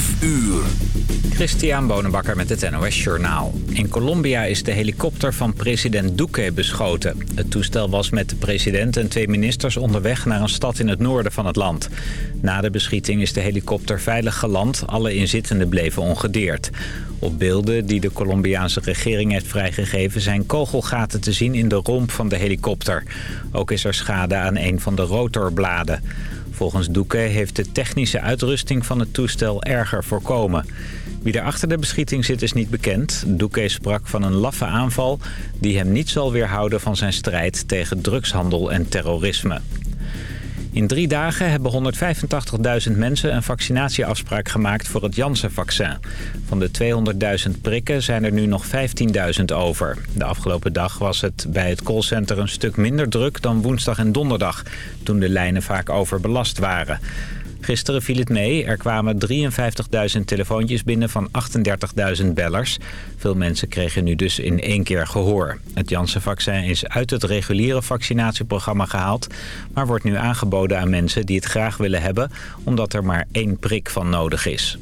5 uur. Christian Bonenbakker met het NOS Journaal. In Colombia is de helikopter van president Duque beschoten. Het toestel was met de president en twee ministers onderweg naar een stad in het noorden van het land. Na de beschieting is de helikopter veilig geland. Alle inzittenden bleven ongedeerd. Op beelden die de Colombiaanse regering heeft vrijgegeven... zijn kogelgaten te zien in de romp van de helikopter. Ook is er schade aan een van de rotorbladen. Volgens Duque heeft de technische uitrusting van het toestel erger voorkomen. Wie er achter de beschieting zit is niet bekend. Duque sprak van een laffe aanval die hem niet zal weerhouden van zijn strijd tegen drugshandel en terrorisme. In drie dagen hebben 185.000 mensen een vaccinatieafspraak gemaakt voor het Janssen-vaccin. Van de 200.000 prikken zijn er nu nog 15.000 over. De afgelopen dag was het bij het callcenter een stuk minder druk dan woensdag en donderdag... toen de lijnen vaak overbelast waren. Gisteren viel het mee. Er kwamen 53.000 telefoontjes binnen van 38.000 bellers. Veel mensen kregen nu dus in één keer gehoor. Het Janssen-vaccin is uit het reguliere vaccinatieprogramma gehaald... maar wordt nu aangeboden aan mensen die het graag willen hebben... omdat er maar één prik van nodig is.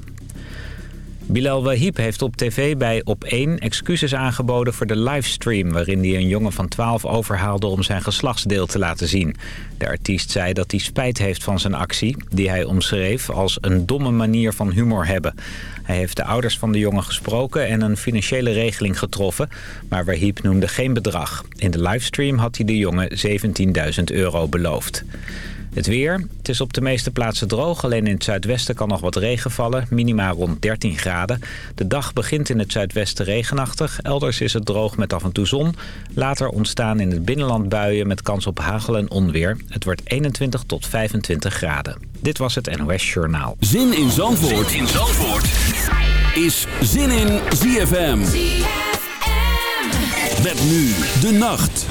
Bilal Wahib heeft op tv bij Op1 excuses aangeboden voor de livestream... waarin hij een jongen van 12 overhaalde om zijn geslachtsdeel te laten zien. De artiest zei dat hij spijt heeft van zijn actie... die hij omschreef als een domme manier van humor hebben. Hij heeft de ouders van de jongen gesproken en een financiële regeling getroffen... maar Wahib noemde geen bedrag. In de livestream had hij de jongen 17.000 euro beloofd. Het weer. Het is op de meeste plaatsen droog. Alleen in het zuidwesten kan nog wat regen vallen. Minima rond 13 graden. De dag begint in het zuidwesten regenachtig. Elders is het droog met af en toe zon. Later ontstaan in het binnenland buien met kans op hagel en onweer. Het wordt 21 tot 25 graden. Dit was het NOS Journaal. Zin in Zandvoort, zin in Zandvoort. is Zin in ZFM. ZFM. Met nu de nacht.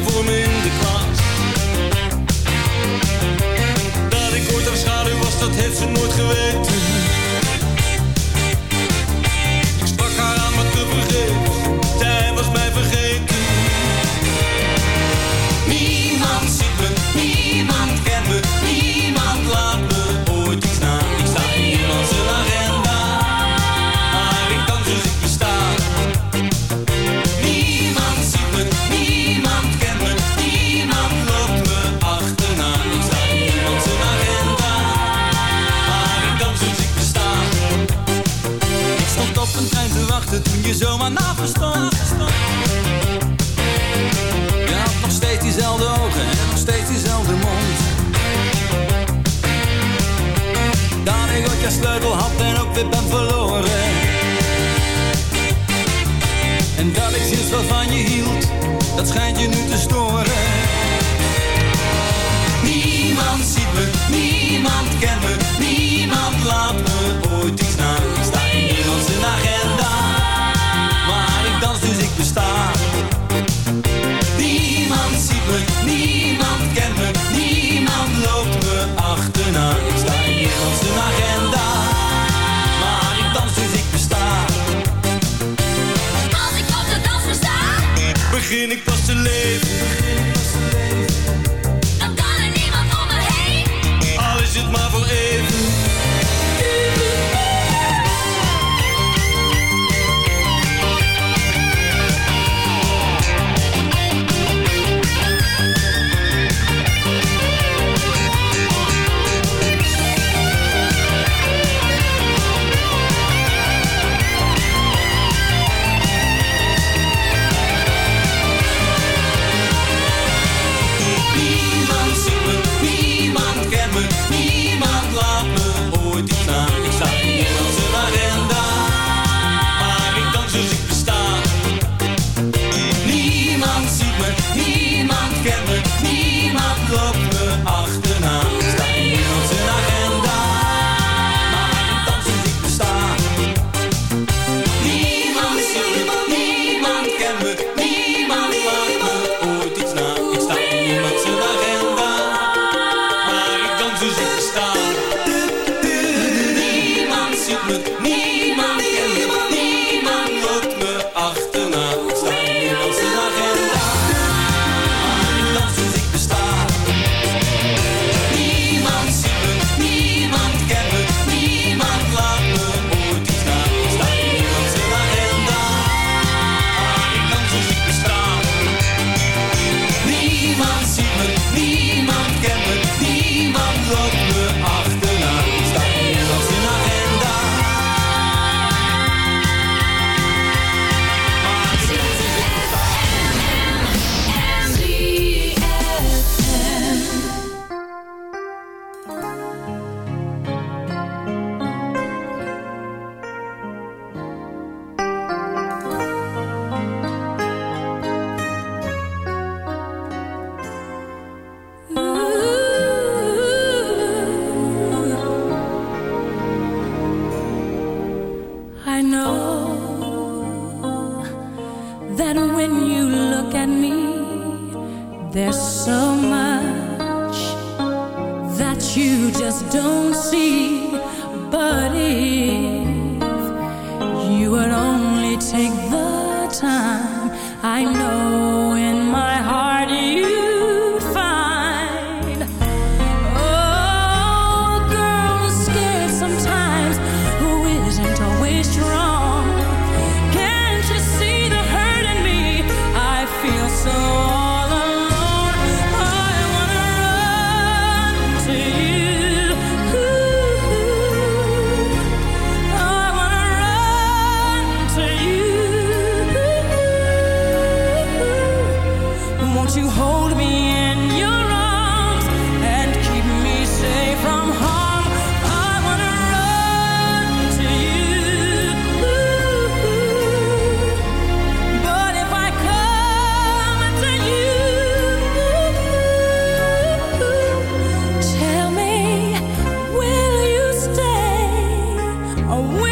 Voor me away.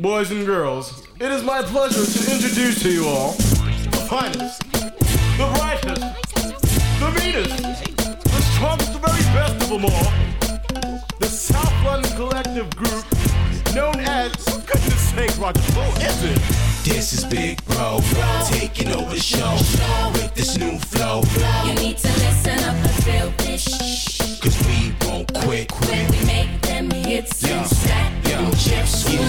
Boys and girls, it is my pleasure to introduce to you all the finest, the brightest, the meanest, the strongest, the very best of them all, the South London Collective Group, known as, for goodness sake, Roger, who is it? This is Big Bro, taking over the show with this new flow. You need to listen up and feel this. Cause we won't quit. When we make them hits Yeah. and stack Yeah. them chips, Yeah.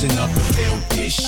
Listen up and feel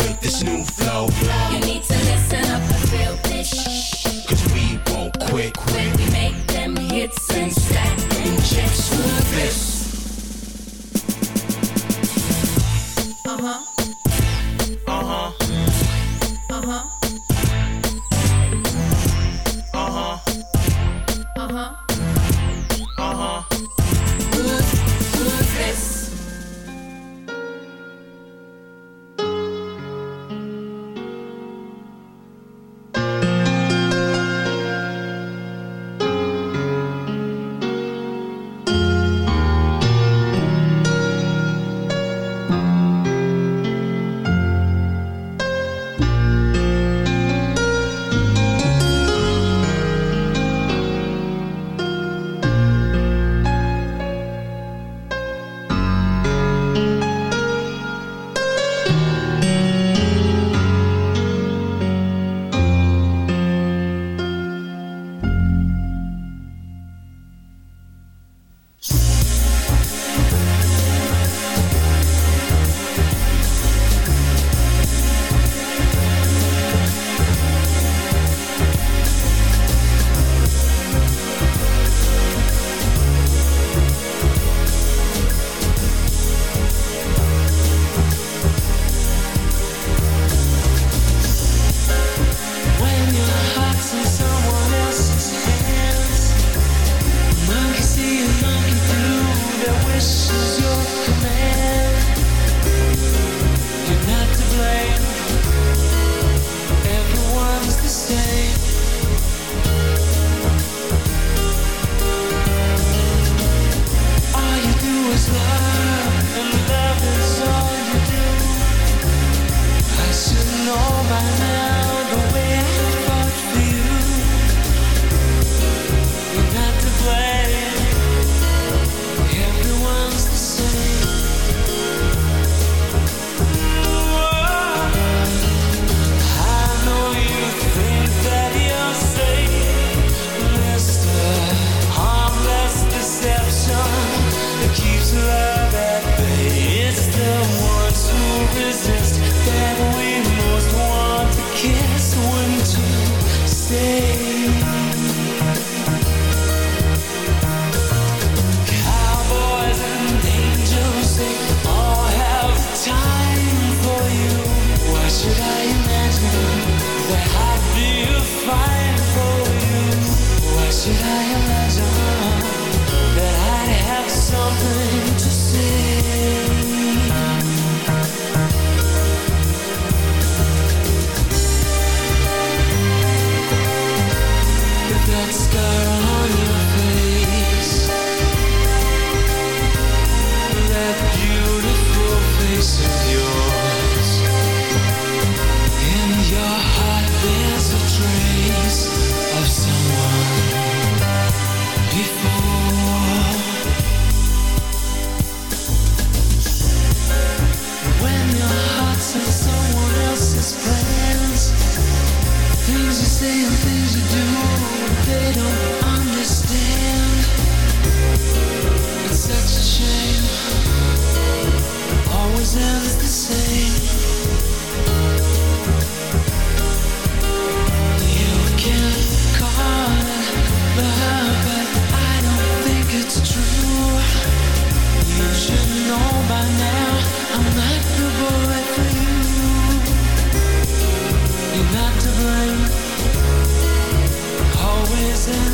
flow. love at bay. it's the ones who resist. Always in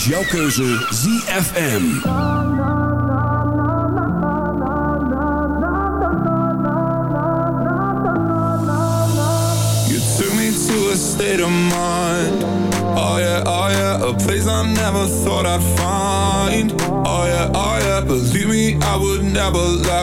is jouw keuze ZFM. You took me to a state of mind. Oh yeah, oh yeah, a place I never thought I'd find. Oh yeah, oh yeah, believe me, I would never lie.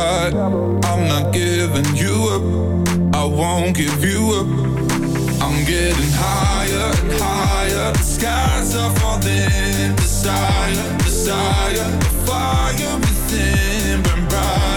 within, desire, desire, fire within, burn bright.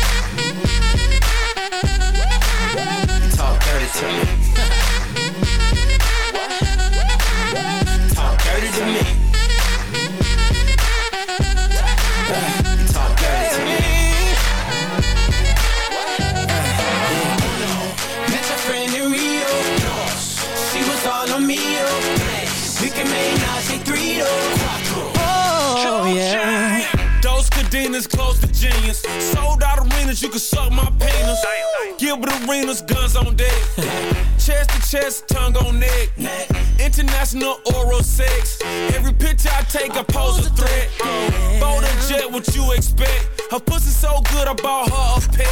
Gilbert guns on deck. chest to chest, tongue on neck. International oral sex. Every picture I take, I pose a threat. Bold and jet, what you expect? Her pussy so good, I bought her a pet.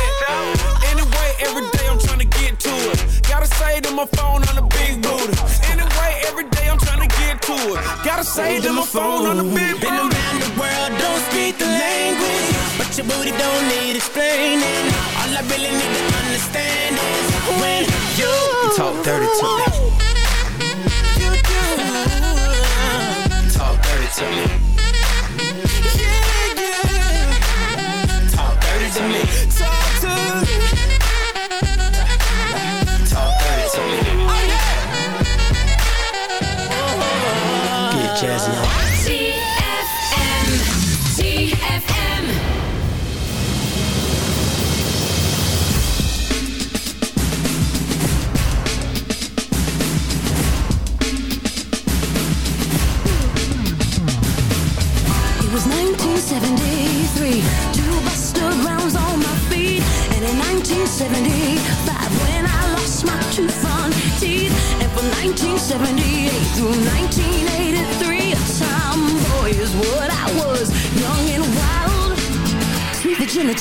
Anyway, every day I'm trying to get to it. Gotta say to my phone on the big booty. It. Gotta say to my phone on the big Been around the world, don't speak the language. But your booty don't need explaining. All I really need to understand is when you, You talk dirty to me. you do. Talk dirty to me.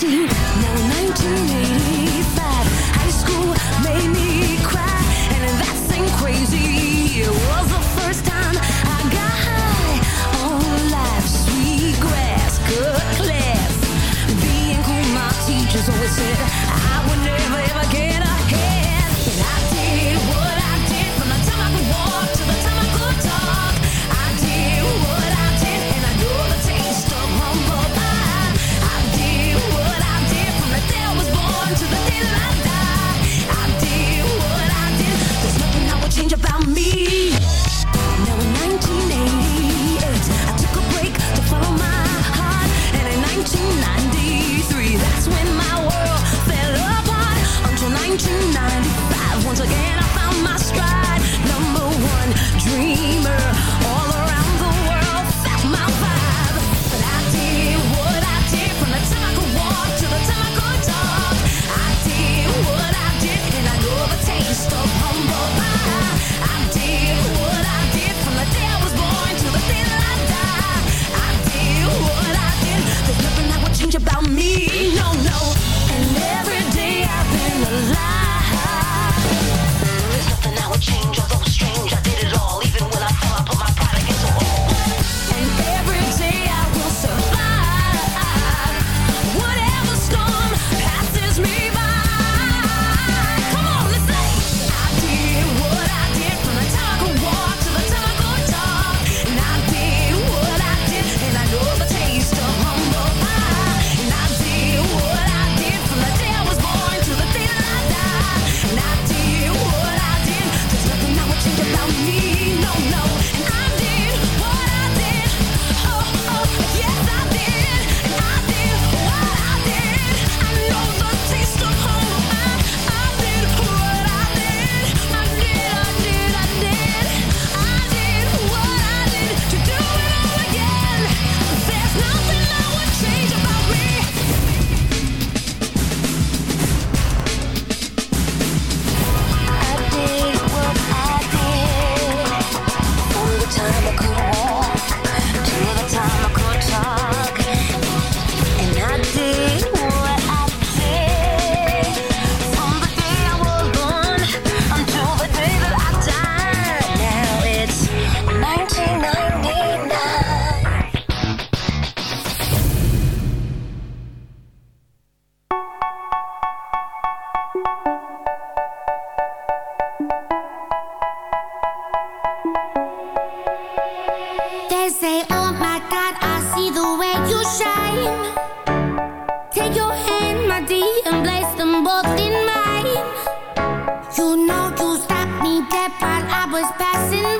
Virginity. Was passing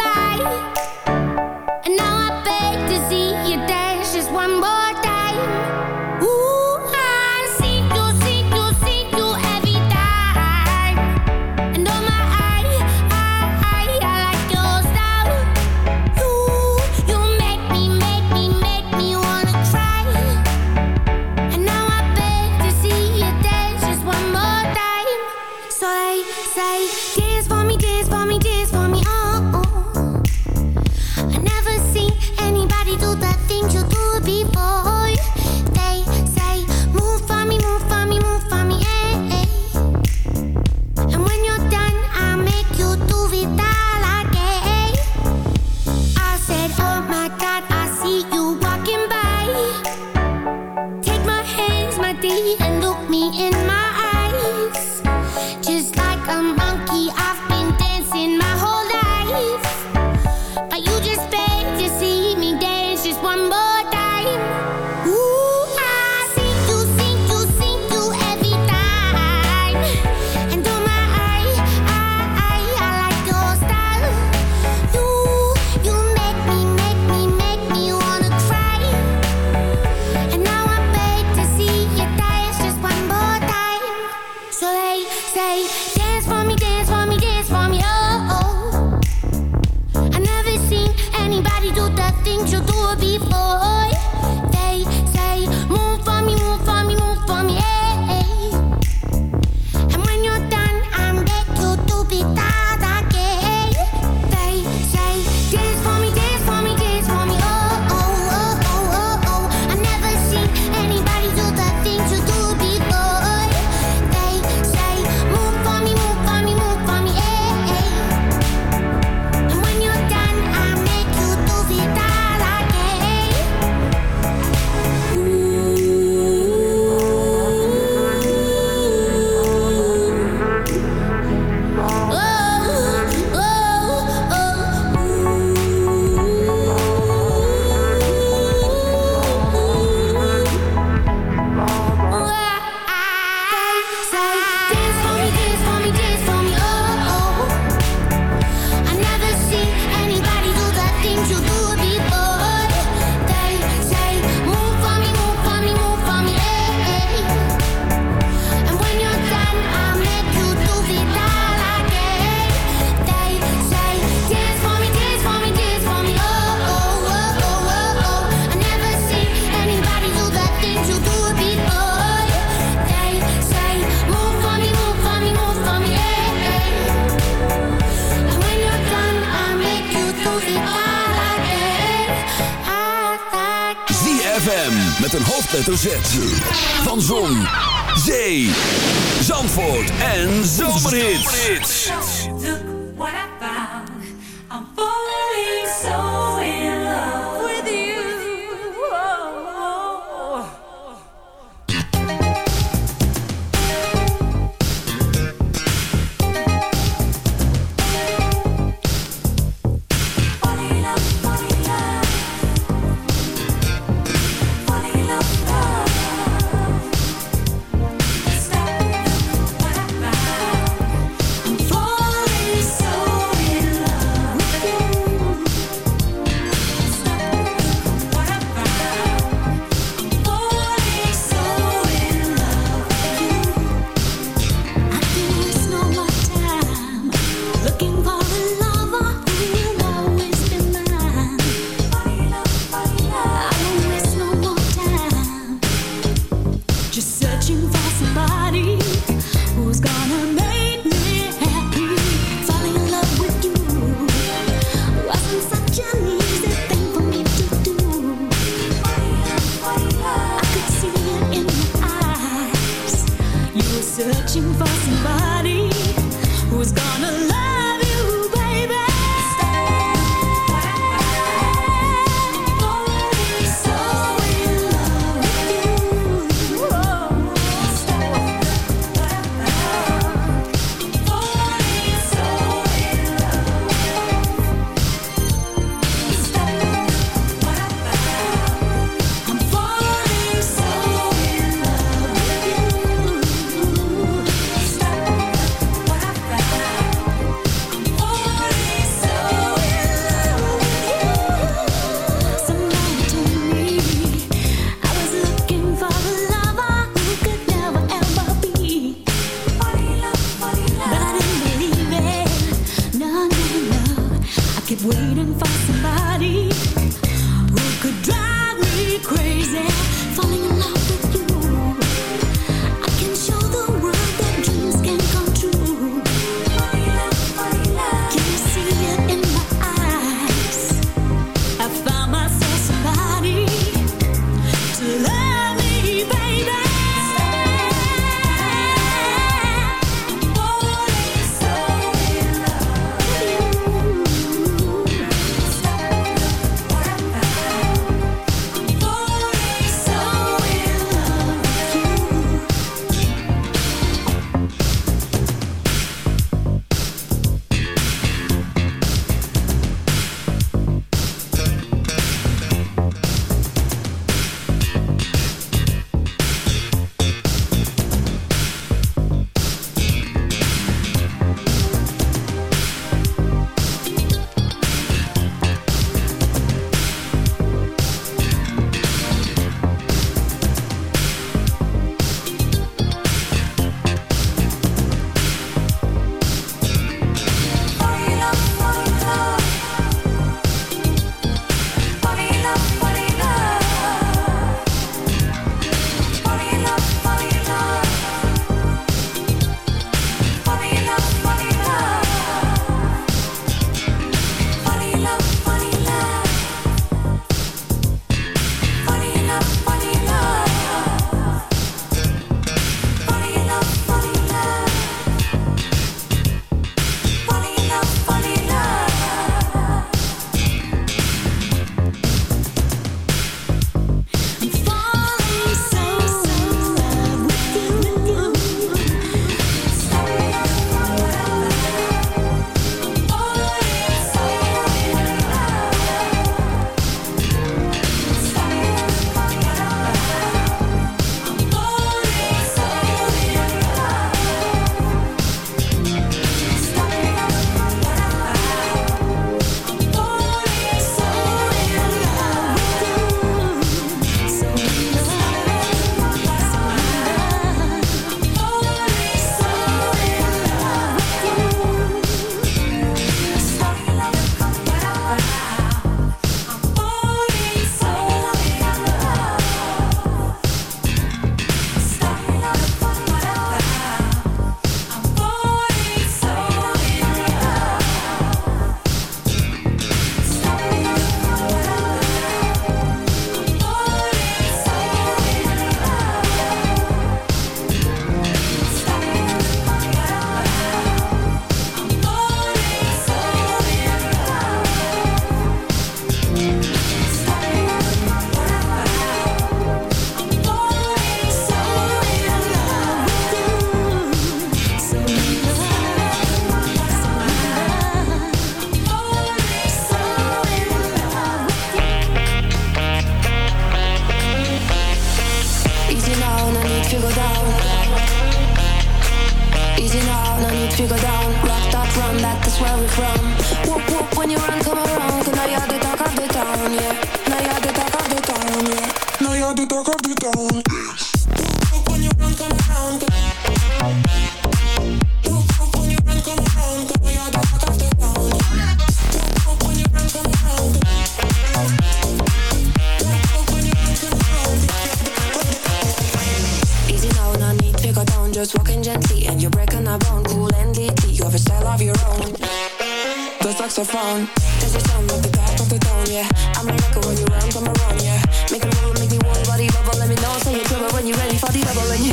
Say you dribble when you're ready for the double and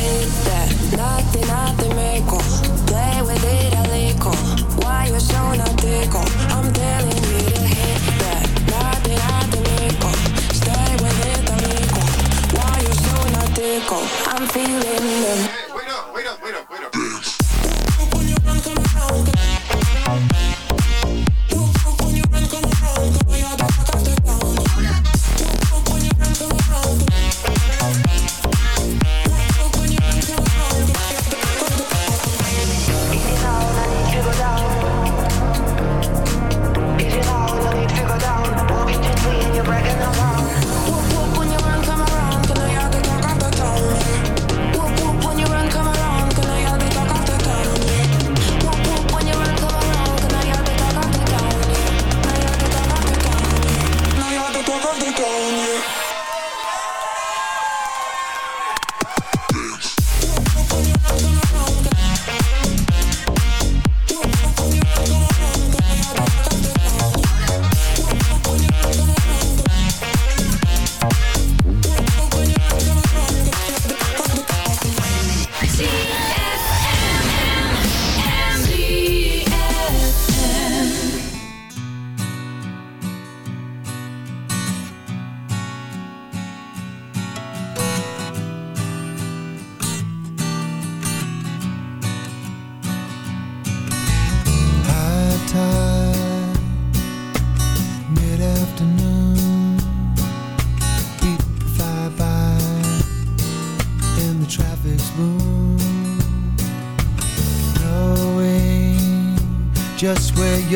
that.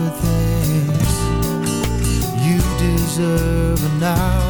good things you deserve now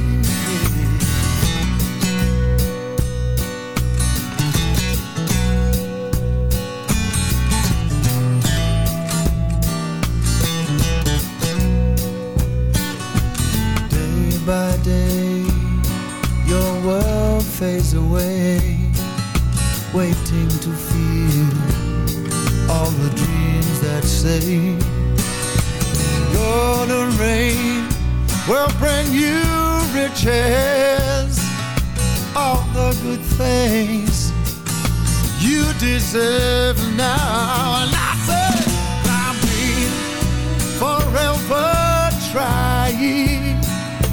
By day, your world fades away, waiting to feel all the dreams that say, Golden rain will bring you riches, all the good things you deserve now. And I I've been forever trying.